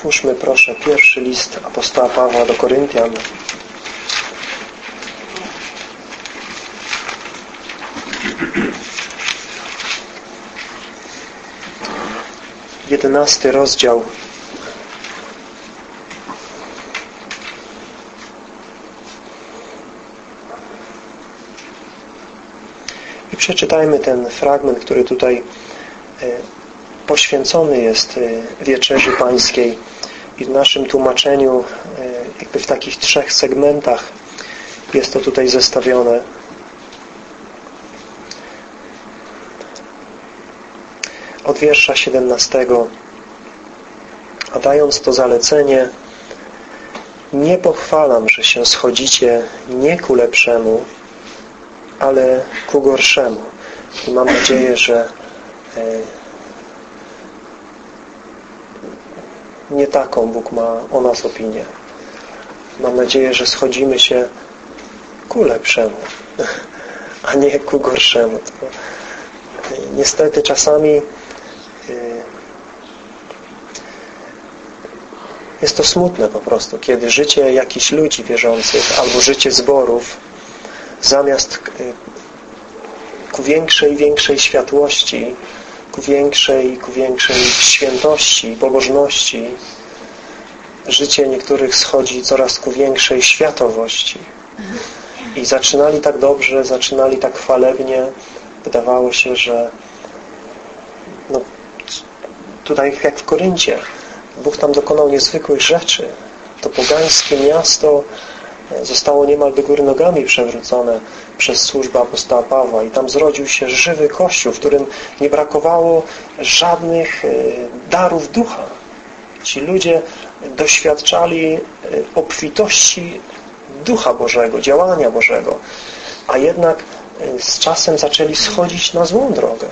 Otwórzmy proszę pierwszy list apostoła Pawła do Koryntian. Jedenasty rozdział. I przeczytajmy ten fragment, który tutaj e, poświęcony jest e, wieczerzy pańskiej i w naszym tłumaczeniu e, jakby w takich trzech segmentach jest to tutaj zestawione. Od wiersza 17 a dając to zalecenie nie pochwalam, że się schodzicie nie ku lepszemu, ale ku gorszemu. I mam nadzieję, że nie taką Bóg ma o nas opinię. Mam nadzieję, że schodzimy się ku lepszemu, a nie ku gorszemu. Niestety czasami y, jest to smutne po prostu, kiedy życie jakichś ludzi wierzących albo życie zborów zamiast y, ku większej, większej światłości ku większej, ku większej świętości, pobożności. Życie niektórych schodzi coraz ku większej światowości. I zaczynali tak dobrze, zaczynali tak chwalebnie. Wydawało się, że no, tutaj jak w Koryncie Bóg tam dokonał niezwykłych rzeczy. To pogańskie miasto zostało niemal do góry nogami przewrócone przez służbę apostoła Pawła i tam zrodził się żywy Kościół, w którym nie brakowało żadnych e, darów ducha. Ci ludzie doświadczali e, obfitości Ducha Bożego, działania Bożego, a jednak e, z czasem zaczęli schodzić na złą drogę.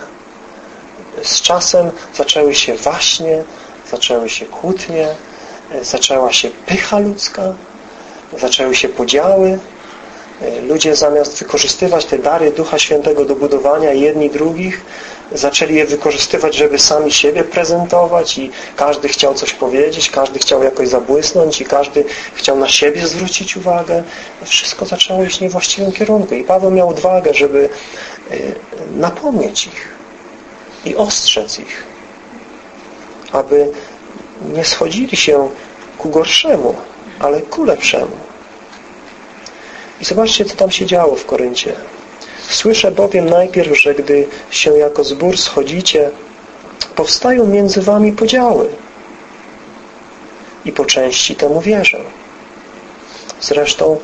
Z czasem zaczęły się waśnie, zaczęły się kłótnie, zaczęła się pycha ludzka, zaczęły się podziały. E, ludzie zamiast wykorzystywać te dary Ducha Świętego do budowania jedni drugich, zaczęli je wykorzystywać, żeby sami siebie prezentować i każdy chciał coś powiedzieć, każdy chciał jakoś zabłysnąć i każdy chciał na siebie zwrócić uwagę. Wszystko zaczęło iść w niewłaściwym kierunku i Paweł miał odwagę, żeby e, napomnieć ich i ostrzec ich, aby nie schodzili się ku gorszemu, ale ku lepszemu. I zobaczcie, co tam się działo w Koryncie. Słyszę bowiem najpierw, że gdy się jako zbór schodzicie, powstają między wami podziały. I po części temu wierzę. Zresztą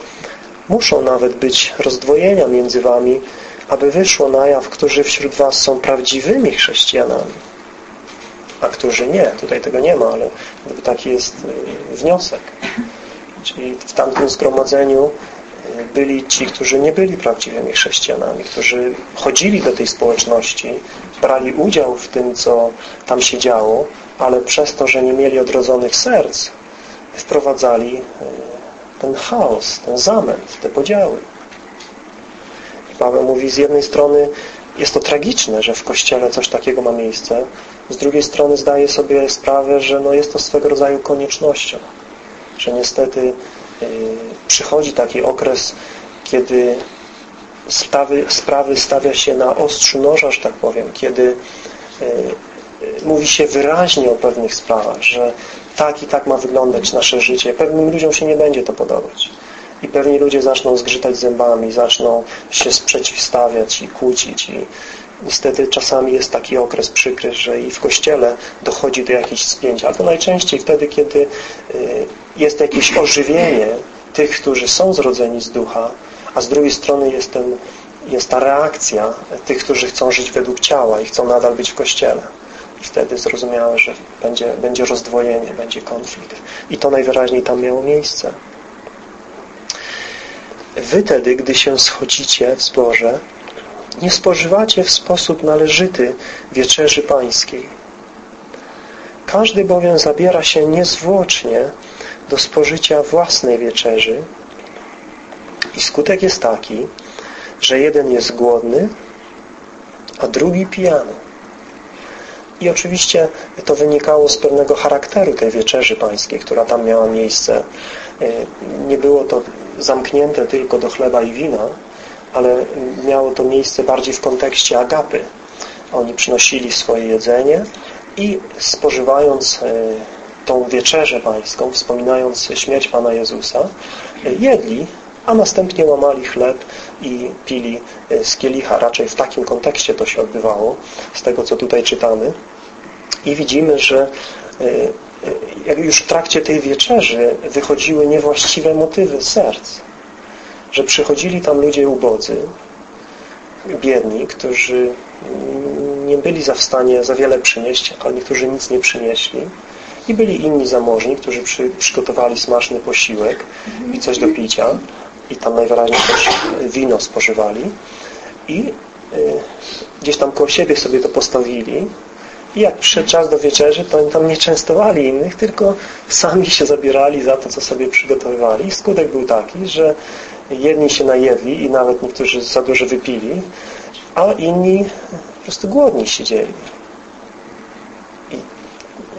muszą nawet być rozdwojenia między wami, aby wyszło na jaw, którzy wśród was są prawdziwymi chrześcijanami, a którzy nie. Tutaj tego nie ma, ale taki jest y, wniosek. Czyli w tamtym zgromadzeniu e, byli ci, którzy nie byli prawdziwymi chrześcijanami, którzy chodzili do tej społeczności, brali udział w tym, co tam się działo, ale przez to, że nie mieli odrodzonych serc, wprowadzali e, ten chaos, ten zamęt, te podziały. I Paweł mówi, z jednej strony jest to tragiczne, że w Kościele coś takiego ma miejsce, z drugiej strony zdaje sobie sprawę, że no jest to swego rodzaju koniecznością że niestety y, przychodzi taki okres, kiedy sprawy, sprawy stawia się na ostrzu noża, że tak powiem, kiedy y, y, mówi się wyraźnie o pewnych sprawach, że tak i tak ma wyglądać nasze życie. Pewnym ludziom się nie będzie to podobać. I pewni ludzie zaczną zgrzytać zębami, zaczną się sprzeciwstawiać i kłócić i Niestety czasami jest taki okres przykry, że i w Kościele dochodzi do jakichś spięć, ale to najczęściej wtedy, kiedy y, jest jakieś ożywienie tych, którzy są zrodzeni z ducha, a z drugiej strony jest, ten, jest ta reakcja tych, którzy chcą żyć według ciała i chcą nadal być w Kościele. I wtedy zrozumiałe, że będzie, będzie rozdwojenie, będzie konflikt. I to najwyraźniej tam miało miejsce. Wy tedy, gdy się schodzicie w zborze, nie spożywacie w sposób należyty wieczerzy pańskiej. Każdy bowiem zabiera się niezwłocznie do spożycia własnej wieczerzy i skutek jest taki, że jeden jest głodny, a drugi pijany. I oczywiście to wynikało z pewnego charakteru tej wieczerzy pańskiej, która tam miała miejsce. Nie było to zamknięte tylko do chleba i wina, ale miało to miejsce bardziej w kontekście agapy. Oni przynosili swoje jedzenie i spożywając tą wieczerzę pańską, wspominając śmierć Pana Jezusa, jedli, a następnie łamali chleb i pili z kielicha. Raczej w takim kontekście to się odbywało, z tego co tutaj czytamy. I widzimy, że już w trakcie tej wieczerzy wychodziły niewłaściwe motywy serc. Że przychodzili tam ludzie ubodzy, biedni, którzy nie byli za w stanie za wiele przynieść, a niektórzy nic nie przynieśli. I byli inni zamożni, którzy przy, przygotowali smaczny posiłek i coś do picia. I tam najwyraźniej też wino spożywali. I y, gdzieś tam koło siebie sobie to postawili. I jak przyszedł czas do wieczerzy, to oni tam nie częstowali innych, tylko sami się zabierali za to, co sobie przygotowywali. I skutek był taki, że jedni się najedli i nawet niektórzy za dużo wypili, a inni po prostu głodni siedzieli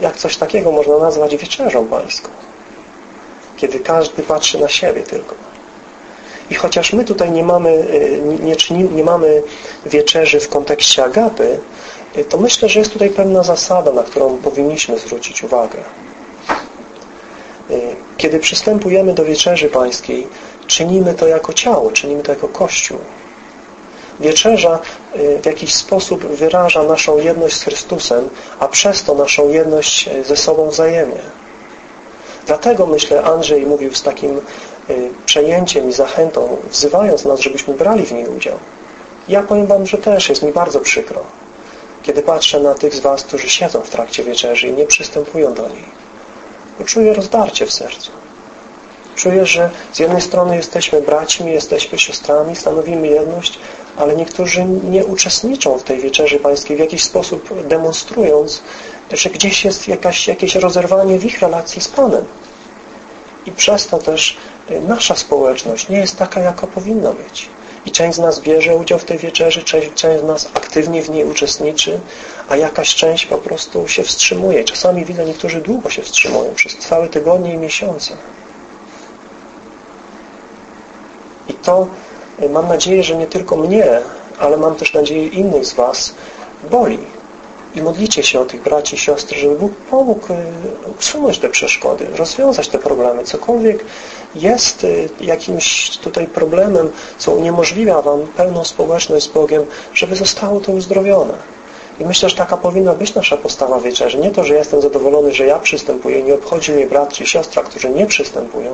jak coś takiego można nazwać wieczerzą pańską. Kiedy każdy patrzy na siebie tylko. I chociaż my tutaj nie mamy, y, nie, czynimy, nie mamy wieczerzy w kontekście agapy, y, to myślę, że jest tutaj pewna zasada, na którą powinniśmy zwrócić uwagę. Y, kiedy przystępujemy do wieczerzy pańskiej, czynimy to jako ciało, czynimy to jako Kościół. Wieczerza y, w jakiś sposób wyraża naszą jedność z Chrystusem, a przez to naszą jedność y, ze sobą wzajemnie. Dlatego myślę, Andrzej mówił z takim y, przejęciem i zachętą, wzywając nas, żebyśmy brali w niej udział. Ja powiem Wam, że też jest mi bardzo przykro, kiedy patrzę na tych z Was, którzy siedzą w trakcie wieczerzy i nie przystępują do niej. Czuję rozdarcie w sercu. Czuję, że z jednej strony jesteśmy braćmi, jesteśmy siostrami, stanowimy jedność, ale niektórzy nie uczestniczą w tej wieczerzy pańskiej w jakiś sposób demonstrując, że gdzieś jest jakaś, jakieś rozerwanie w ich relacji z Panem. I przez to też y, nasza społeczność nie jest taka, jaka powinna być. I część z nas bierze udział w tej wieczerzy, część, część z nas aktywnie w niej uczestniczy, a jakaś część po prostu się wstrzymuje. Czasami widzę, niektórzy długo się wstrzymują, przez całe tygodnie i miesiące. I to mam nadzieję, że nie tylko mnie, ale mam też nadzieję innych z Was boli. I modlicie się o tych braci i siostry, żeby Bóg pomógł e, usunąć te przeszkody, rozwiązać te problemy. Cokolwiek jest e, jakimś tutaj problemem, co uniemożliwia Wam pełną społeczność z Bogiem, żeby zostało to uzdrowione. I myślę, że taka powinna być nasza postawa wieczerzy. Nie to, że jestem zadowolony, że ja przystępuję, nie obchodzi mnie brat czy siostra, którzy nie przystępują,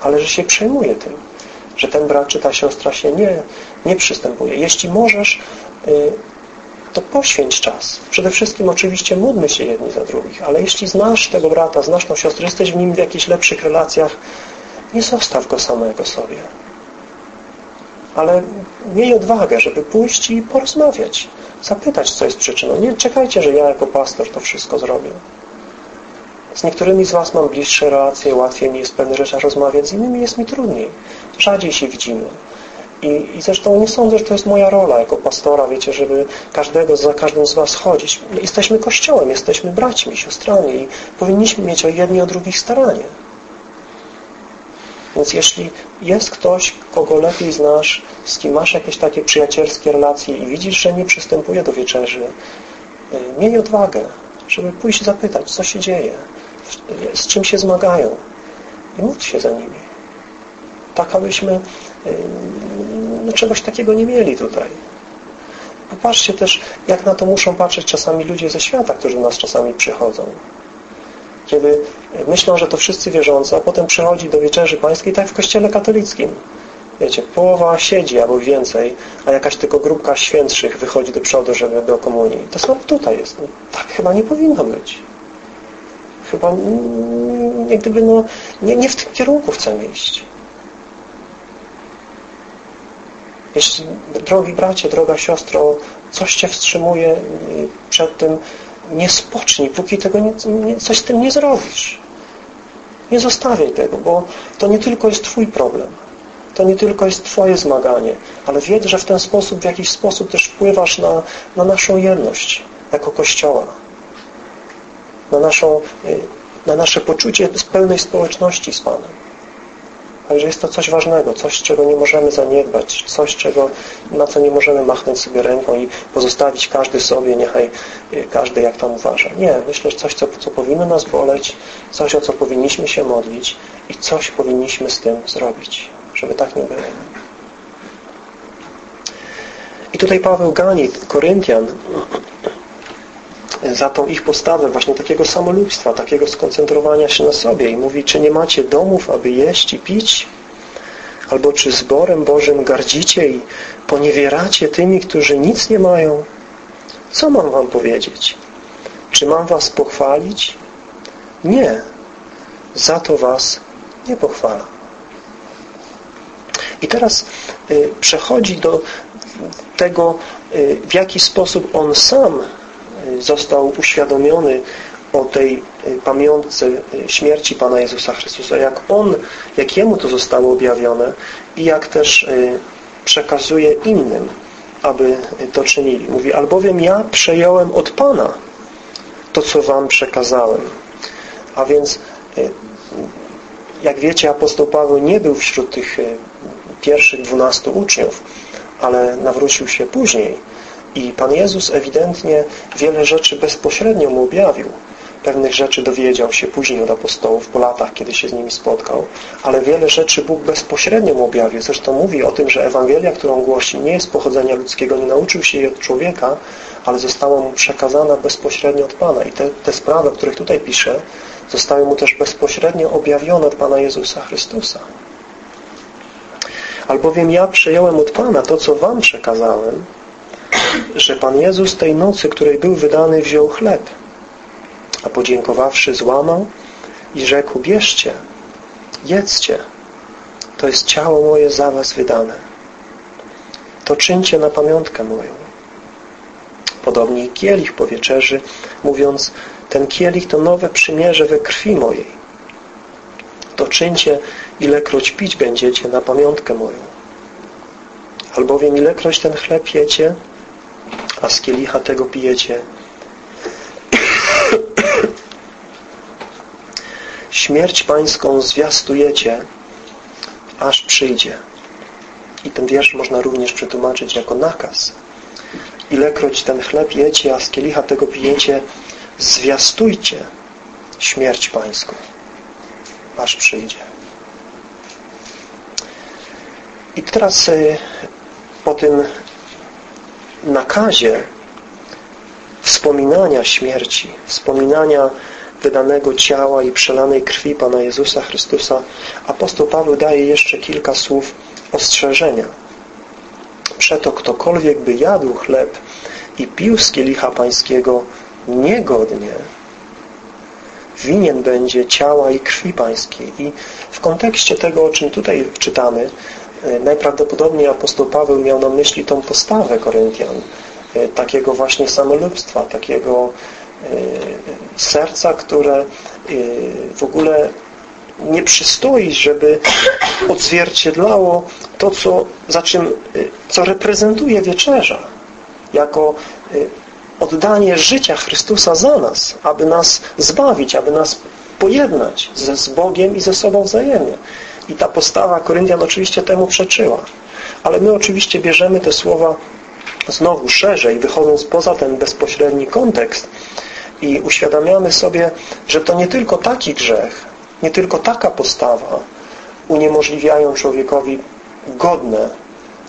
ale że się przejmuję tym że ten brat czy ta siostra się nie, nie przystępuje. Jeśli możesz, y, to poświęć czas. Przede wszystkim oczywiście módlmy się jedni za drugich, ale jeśli znasz tego brata, znasz tą siostrę, jesteś w nim w jakichś lepszych relacjach, nie zostaw go samego sobie. Ale miej odwagę, żeby pójść i porozmawiać, zapytać, co jest przyczyną. Nie czekajcie, że ja jako pastor to wszystko zrobię. Z niektórymi z Was mam bliższe relacje, łatwiej mi jest pewne rzeczy rozmawiać, z innymi jest mi trudniej rzadziej się widzimy. I, I zresztą nie sądzę, że to jest moja rola jako pastora, wiecie, żeby każdego, za każdym z Was chodzić. Jesteśmy Kościołem, jesteśmy braćmi, siostrami i powinniśmy mieć o jedni o drugich staranie. Więc jeśli jest ktoś, kogo lepiej znasz, z kim masz jakieś takie przyjacielskie relacje i widzisz, że nie przystępuje do wieczerzy, y, miej odwagę, żeby pójść zapytać, co się dzieje, z czym się zmagają i módl się za nimi tak abyśmy no, czegoś takiego nie mieli tutaj. Popatrzcie też, jak na to muszą patrzeć czasami ludzie ze świata, którzy do nas czasami przychodzą. Kiedy myślą, że to wszyscy wierzący, a potem przychodzi do wieczerzy pańskiej, tak w kościele katolickim. Wiecie, połowa siedzi albo więcej, a jakaś tylko grupka świętszych wychodzi do przodu, żeby do komunii. To samo tutaj jest. Tak chyba nie powinno być. Chyba jak gdyby no, nie, nie w tym kierunku chcemy iść. Jeśli, drogi bracie, droga siostro, coś Cię wstrzymuje y, przed tym, nie spocznij, póki tego nie, nie, coś z tym nie zrobisz. Nie zostawiaj tego, bo to nie tylko jest Twój problem. To nie tylko jest Twoje zmaganie, ale wiedz, że w ten sposób, w jakiś sposób też wpływasz na, na naszą jedność jako Kościoła. Na, naszą, na nasze poczucie pełnej społeczności z Panem. Także jest to coś ważnego, coś, czego nie możemy zaniedbać, coś, czego, na co nie możemy machnąć sobie ręką i pozostawić każdy sobie, niechaj y, każdy jak tam uważa. Nie, myślę, że coś, co, co powinno nas boleć, coś, o co powinniśmy się modlić i coś powinniśmy z tym zrobić, żeby tak nie było. I tutaj Paweł gani Koryntian za tą ich postawę właśnie takiego samolubstwa, takiego skoncentrowania się na sobie i mówi, czy nie macie domów, aby jeść i pić? Albo czy zborem Bożym gardzicie i poniewieracie tymi, którzy nic nie mają? Co mam wam powiedzieć? Czy mam was pochwalić? Nie. Za to was nie pochwalam. I teraz y, przechodzi do tego, y, w jaki sposób on sam został uświadomiony o tej y, pamiątce śmierci Pana Jezusa Chrystusa, jak On, jak Jemu to zostało objawione i jak też przekazuje innym, aby to czynili. Mówi, albowiem ja przejąłem od Pana to, co Wam przekazałem. A więc, jak wiecie, apostoł Paweł nie był wśród tych pierwszych dwunastu uczniów, ale nawrócił się później. I Pan Jezus ewidentnie wiele rzeczy bezpośrednio mu objawił. Pewnych rzeczy dowiedział się później od apostołów, po latach, kiedy się z nimi spotkał, ale wiele rzeczy Bóg bezpośrednio mu objawił. Zresztą mówi o tym, że Ewangelia, którą głosi, nie jest pochodzenia ludzkiego, nie nauczył się jej od człowieka, ale została mu przekazana bezpośrednio od Pana. I te, te sprawy, o których tutaj pisze, zostały mu też bezpośrednio objawione od Pana Jezusa Chrystusa. Albowiem ja przejąłem od Pana to, co wam przekazałem, że Pan Jezus tej nocy, której był wydany, wziął chleb, a podziękowawszy złamał i rzekł, bierzcie, jedzcie, to jest ciało moje za was wydane. To czyńcie na pamiątkę moją. Podobnie kielich po wieczerzy, mówiąc, ten kielich to nowe przymierze we krwi mojej to czyńcie, ilekroć pić będziecie na pamiątkę moją. Albowiem ilekroć ten chleb jecie, a z kielicha tego pijecie, śmierć pańską zwiastujecie, aż przyjdzie. I ten wiersz można również przetłumaczyć jako nakaz. Ilekroć ten chleb jecie, a z kielicha tego pijecie, zwiastujcie śmierć pańską aż przyjdzie. I teraz y, po tym nakazie wspominania śmierci, wspominania wydanego ciała i przelanej krwi Pana Jezusa Chrystusa, apostoł Paweł daje jeszcze kilka słów ostrzeżenia. Przeto ktokolwiek by jadł chleb i pił z kielicha pańskiego niegodnie, winien będzie ciała i krwi pańskiej. I w kontekście tego, o czym tutaj czytamy, najprawdopodobniej apostoł Paweł miał na myśli tą postawę Koryntian, e, takiego właśnie samolubstwa, takiego e, serca, które w ogóle nie przystoi, żeby odzwierciedlało to, co, za czym, co reprezentuje wieczerza, jako oddanie życia Chrystusa za nas, aby nas zbawić, aby nas pojednać ze, z Bogiem i ze sobą wzajemnie. I ta postawa Koryntian oczywiście temu przeczyła. Ale my oczywiście bierzemy te słowa znowu szerzej, wychodząc poza ten bezpośredni kontekst i uświadamiamy sobie, że to nie tylko taki grzech, nie tylko taka postawa uniemożliwiają człowiekowi godne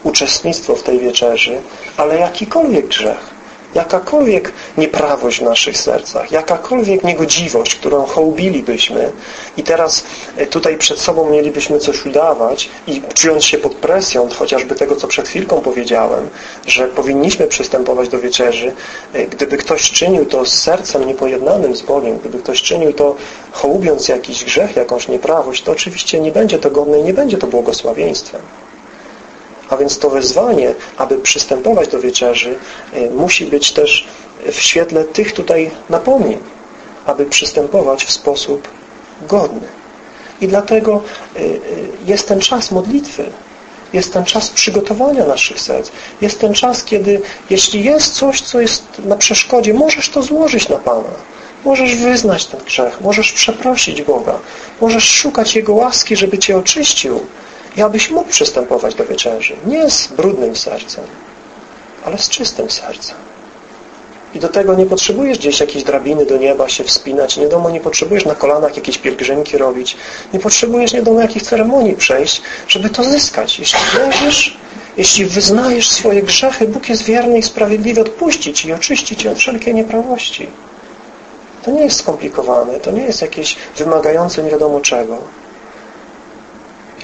uczestnictwo w tej wieczerzy, ale jakikolwiek grzech jakakolwiek nieprawość w naszych sercach, jakakolwiek niegodziwość, którą hołbilibyśmy i teraz e, tutaj przed sobą mielibyśmy coś udawać i czując się pod presją, chociażby tego, co przed chwilką powiedziałem, że powinniśmy przystępować do wieczerzy, e, gdyby ktoś czynił to z sercem niepojednanym z Bogiem, gdyby ktoś czynił to hołubiąc jakiś grzech, jakąś nieprawość, to oczywiście nie będzie to godne i nie będzie to błogosławieństwem. A więc to wezwanie, aby przystępować do wieczerzy, y, musi być też w świetle tych tutaj napomnień, aby przystępować w sposób godny. I dlatego y, y, jest ten czas modlitwy, jest ten czas przygotowania naszych serc. Jest ten czas, kiedy jeśli jest coś, co jest na przeszkodzie, możesz to złożyć na Pana. Możesz wyznać ten grzech, możesz przeprosić Boga, możesz szukać Jego łaski, żeby Cię oczyścił i abyś mógł przystępować do wieczerzy. Nie z brudnym sercem, ale z czystym sercem. I do tego nie potrzebujesz gdzieś jakiejś drabiny do nieba się wspinać, nie domu nie potrzebujesz na kolanach jakieś pielgrzymki robić, nie potrzebujesz nie domu jakichś ceremonii przejść, żeby to zyskać. Jeśli wierzysz, jeśli wyznajesz swoje grzechy, Bóg jest wierny i sprawiedliwy odpuścić i oczyścić Cię od wszelkiej nieprawości. To nie jest skomplikowane, to nie jest jakieś wymagające nie wiadomo czego.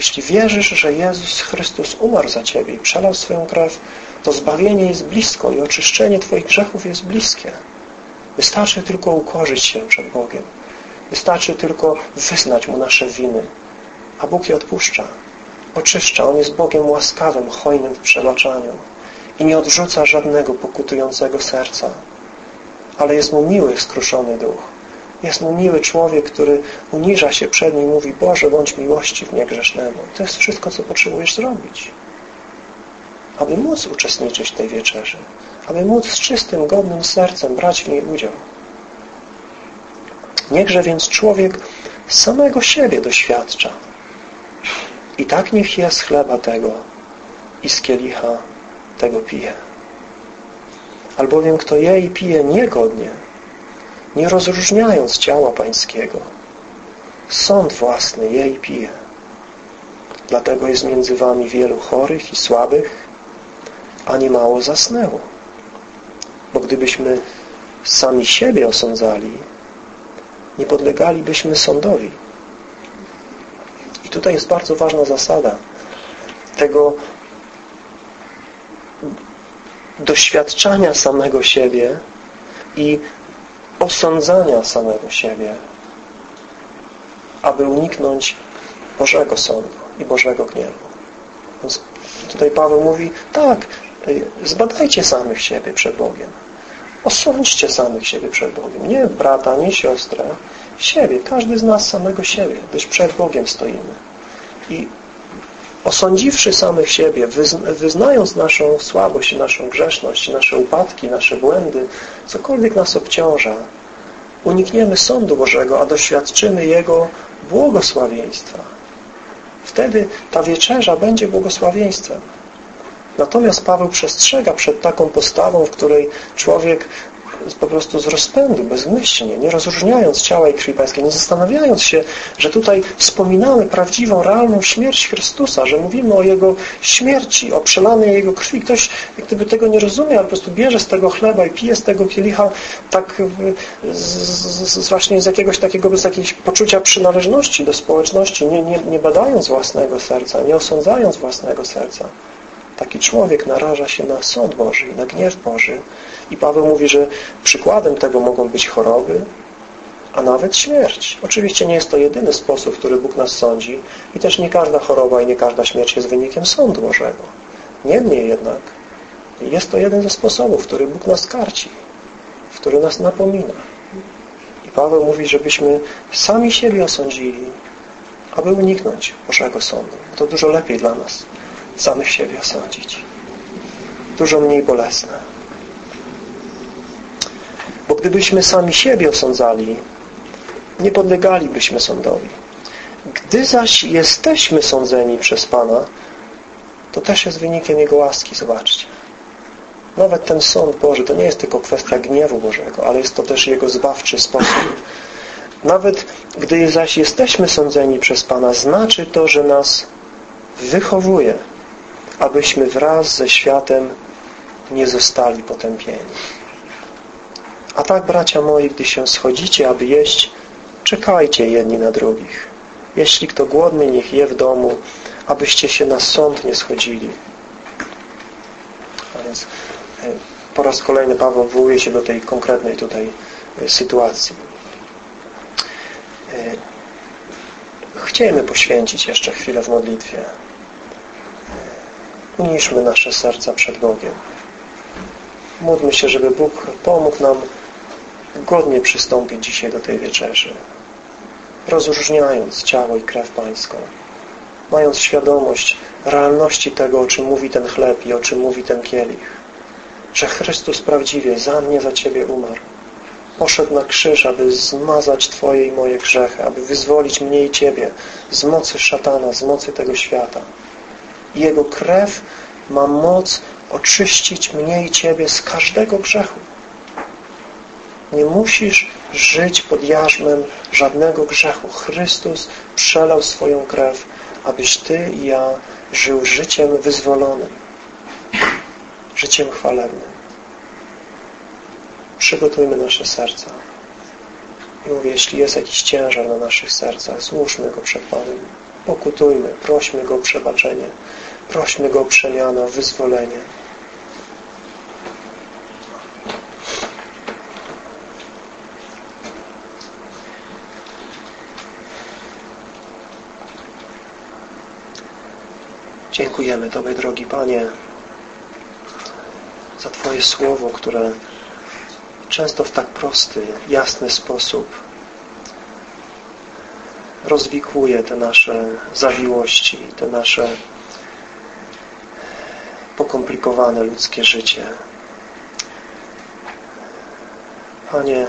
Jeśli wierzysz, że Jezus Chrystus umarł za Ciebie i przelał swoją krew, to zbawienie jest blisko i oczyszczenie Twoich grzechów jest bliskie. Wystarczy tylko ukorzyć się przed Bogiem. Wystarczy tylko wyznać Mu nasze winy. A Bóg je odpuszcza. Oczyszcza. On jest Bogiem łaskawym, hojnym w przebaczaniu. I nie odrzuca żadnego pokutującego serca. Ale jest Mu miły skruszony duch. Jest Mu miły człowiek, który uniża się przed Nim i mówi Boże, bądź miłości w niegrzesznemu. To jest wszystko, co potrzebujesz zrobić aby móc uczestniczyć w tej wieczerzy, aby móc z czystym, godnym sercem brać w niej udział. Niechże więc człowiek samego siebie doświadcza. I tak niech je z chleba tego i z kielicha tego pije. Albowiem kto je i pije niegodnie, nie rozróżniając ciała pańskiego, sąd własny je i pije. Dlatego jest między wami wielu chorych i słabych, a nie mało zasnęło. Bo gdybyśmy sami siebie osądzali, nie podlegalibyśmy sądowi. I tutaj jest bardzo ważna zasada tego doświadczania samego siebie i osądzania samego siebie, aby uniknąć Bożego Sądu i Bożego Gniewu. Więc tutaj Paweł mówi, tak, Zbadajcie samych siebie przed Bogiem. Osądźcie samych siebie przed Bogiem. Nie brata, nie siostrę. Siebie. Każdy z nas samego siebie. Gdyż przed Bogiem stoimy. I osądziwszy samych siebie, wyznając naszą słabość, naszą grzeszność, nasze upadki, nasze błędy, cokolwiek nas obciąża, unikniemy sądu Bożego, a doświadczymy Jego błogosławieństwa. Wtedy ta wieczerza będzie błogosławieństwem. Natomiast Paweł przestrzega przed taką postawą, w której człowiek po prostu z rozpędu, bezmyślnie, nie rozróżniając ciała i krwi pańskiej, nie zastanawiając się, że tutaj wspominamy prawdziwą, realną śmierć Chrystusa, że mówimy o Jego śmierci, o przelanej Jego krwi. Ktoś jak gdyby tego nie rozumie, ale po prostu bierze z tego chleba i pije z tego kielicha tak z, z, właśnie z jakiegoś takiego, bez jakiegoś poczucia przynależności do społeczności, nie, nie, nie badając własnego serca, nie osądzając własnego serca taki człowiek naraża się na sąd Boży na gniew Boży. I Paweł mówi, że przykładem tego mogą być choroby, a nawet śmierć. Oczywiście nie jest to jedyny sposób, w który Bóg nas sądzi i też nie każda choroba i nie każda śmierć jest wynikiem sądu Bożego. Niemniej jednak jest to jeden ze sposobów, w który Bóg nas karci, w który nas napomina. I Paweł mówi, żebyśmy sami siebie osądzili, aby uniknąć Bożego sądu. To dużo lepiej dla nas samych siebie osądzić. Dużo mniej bolesne. Bo gdybyśmy sami siebie osądzali, nie podlegalibyśmy sądowi. Gdy zaś jesteśmy sądzeni przez Pana, to też jest wynikiem Jego łaski, zobaczcie. Nawet ten sąd Boży to nie jest tylko kwestia gniewu Bożego, ale jest to też Jego zbawczy sposób. Nawet gdy zaś jesteśmy sądzeni przez Pana, znaczy to, że nas wychowuje abyśmy wraz ze światem nie zostali potępieni. A tak, bracia moi, gdy się schodzicie, aby jeść, czekajcie jedni na drugich. Jeśli kto głodny, niech je w domu, abyście się na sąd nie schodzili. A więc e, po raz kolejny Paweł wołuje się do tej konkretnej tutaj e, sytuacji. E, chcielibyśmy poświęcić jeszcze chwilę w modlitwie uniszmy nasze serca przed Bogiem. Módlmy się, żeby Bóg pomógł nam godnie przystąpić dzisiaj do tej wieczerzy, rozróżniając ciało i krew Pańską, mając świadomość realności tego, o czym mówi ten chleb i o czym mówi ten kielich, że Chrystus prawdziwie za mnie, za Ciebie umarł, poszedł na krzyż, aby zmazać Twoje i moje grzechy, aby wyzwolić mnie i Ciebie z mocy szatana, z mocy tego świata. Jego krew ma moc oczyścić mnie i Ciebie z każdego grzechu. Nie musisz żyć pod jarzmem żadnego grzechu. Chrystus przelał swoją krew, abyś Ty i ja żył życiem wyzwolonym, życiem chwalebnym. Przygotujmy nasze serca. I mówię, jeśli jest jakiś ciężar na naszych sercach, złóżmy go przed Panem. Pokutujmy, prośmy Go o przebaczenie, prośmy Go o przemianę, o wyzwolenie. Dziękujemy Tobie, drogi Panie, za Twoje słowo, które często w tak prosty, jasny sposób rozwikłuje te nasze zawiłości, te nasze pokomplikowane ludzkie życie. Panie,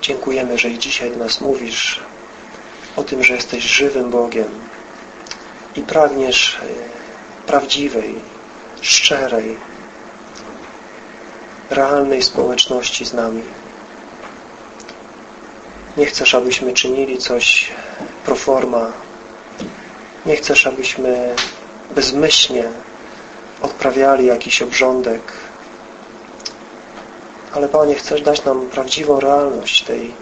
dziękujemy, że i dzisiaj do nas mówisz o tym, że jesteś żywym Bogiem i pragniesz prawdziwej, szczerej, realnej społeczności z nami. Nie chcesz, abyśmy czynili coś pro forma. Nie chcesz, abyśmy bezmyślnie odprawiali jakiś obrządek. Ale Panie, chcesz dać nam prawdziwą realność tej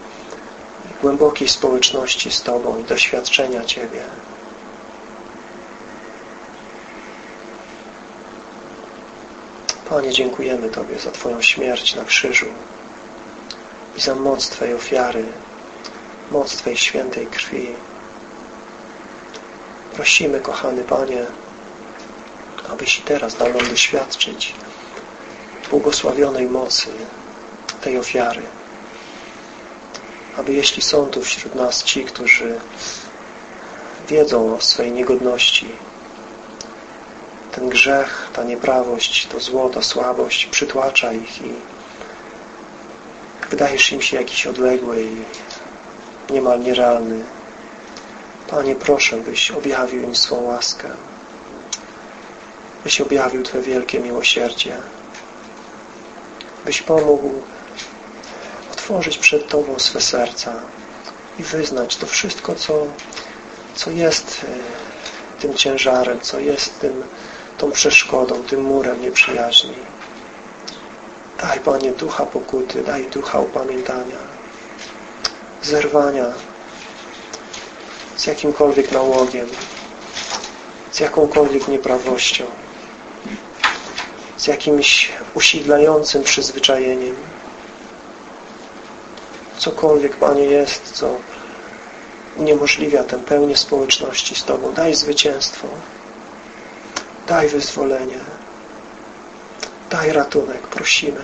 głębokiej społeczności z Tobą i doświadczenia Ciebie. Panie, dziękujemy Tobie za Twoją śmierć na krzyżu i za moc Twojej ofiary, moc Twojej świętej krwi. Prosimy, kochany Panie, abyś i teraz dał nam doświadczyć błogosławionej mocy tej ofiary. Aby jeśli są tu wśród nas ci, którzy wiedzą o swojej niegodności, ten grzech, ta nieprawość, to zło, ta słabość przytłacza ich i wydajesz im się jakiś odległy i niemal nierealny. Panie, proszę, byś objawił im swą łaskę, byś objawił Twoje wielkie miłosierdzie, byś pomógł otworzyć przed Tobą swe serca i wyznać to wszystko, co, co jest e, tym ciężarem, co jest tym tą przeszkodą, tym murem nieprzyjaźni. Daj, Panie, ducha pokuty, daj ducha upamiętania, zerwania z jakimkolwiek nałogiem, z jakąkolwiek nieprawością, z jakimś usidlającym przyzwyczajeniem. Cokolwiek, Panie, jest, co uniemożliwia tę pełnię społeczności z Tobą. Daj zwycięstwo. Daj wyzwolenie. Daj ratunek, prosimy.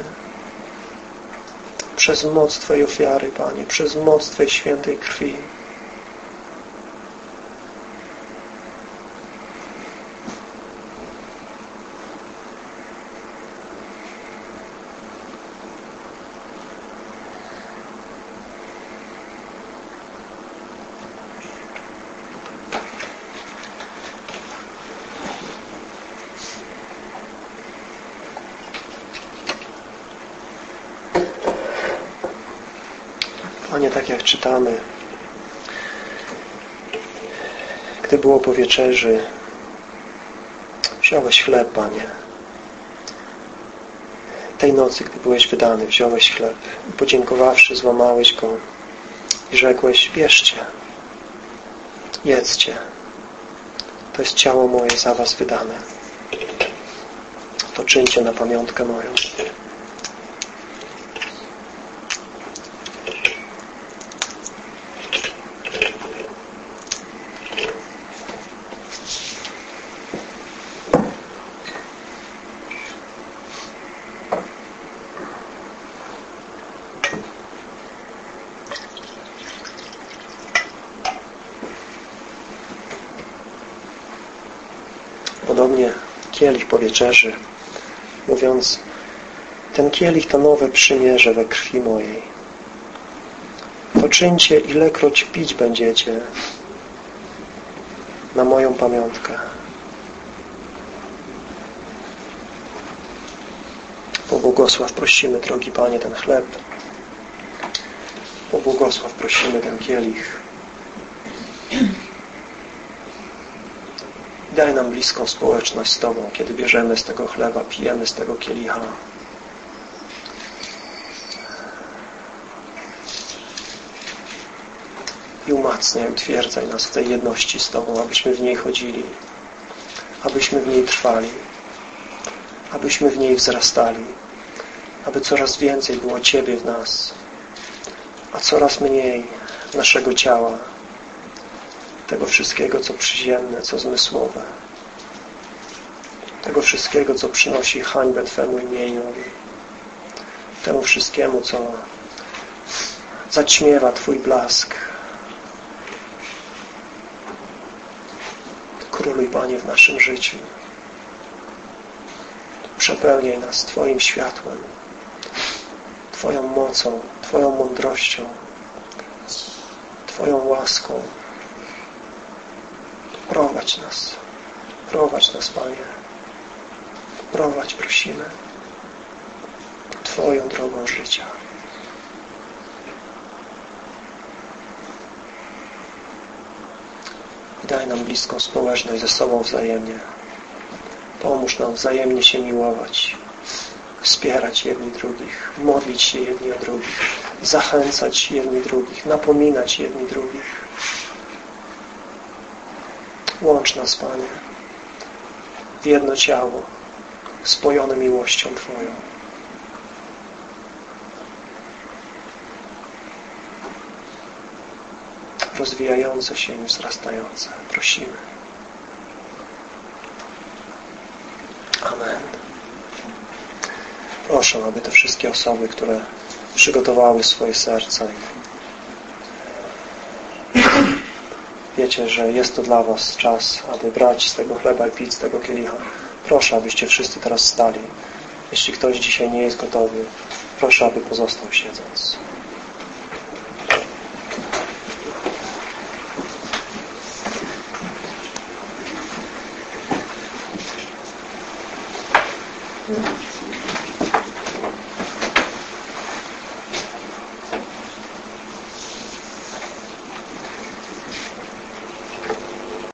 Przez moc Twojej ofiary, Panie, przez moc Twojej świętej krwi. Jak czytamy, gdy było po wieczerzy, wziąłeś chleb, Panie. Tej nocy, gdy byłeś wydany, wziąłeś chleb i podziękowawszy, złamałeś go i rzekłeś, bierzcie, jedzcie. To jest ciało moje za was wydane. To czyńcie na pamiątkę moją. Mówiąc Ten kielich to nowe przymierze we krwi mojej. Poczyńcie, ilekroć pić będziecie na moją pamiątkę. Pobłogosław prosimy, drogi Panie, ten chleb. Pobłogosław prosimy ten kielich. Daj nam bliską społeczność z Tobą, kiedy bierzemy z tego chleba, pijemy z tego kielicha. I umacniaj, utwierdzaj nas w tej jedności z Tobą, abyśmy w niej chodzili, abyśmy w niej trwali, abyśmy w niej wzrastali, aby coraz więcej było Ciebie w nas, a coraz mniej naszego ciała, tego wszystkiego, co przyziemne, co zmysłowe, tego wszystkiego, co przynosi hańbę Twemu imieniowi, temu wszystkiemu, co zaćmiewa Twój blask. Króluj, Panie, w naszym życiu. Przepełniaj nas Twoim światłem, Twoją mocą, Twoją mądrością, Twoją łaską. Prowadź nas. Prowadź nas, Panie. Prowadź, prosimy. Twoją drogą życia. Daj nam bliską społeczność ze sobą wzajemnie. Pomóż nam wzajemnie się miłować, wspierać jedni drugich, modlić się jedni o drugich, zachęcać jedni drugich, napominać jedni drugich. Łącz nas, Panie, w jedno ciało, spojone miłością Twoją. Rozwijające się i wzrastające. Prosimy. Amen. Proszę, aby te wszystkie osoby, które przygotowały swoje serca wiecie, że jest to dla Was czas, aby brać z tego chleba i pić z tego kielicha. Proszę, abyście wszyscy teraz stali. Jeśli ktoś dzisiaj nie jest gotowy, proszę, aby pozostał siedząc.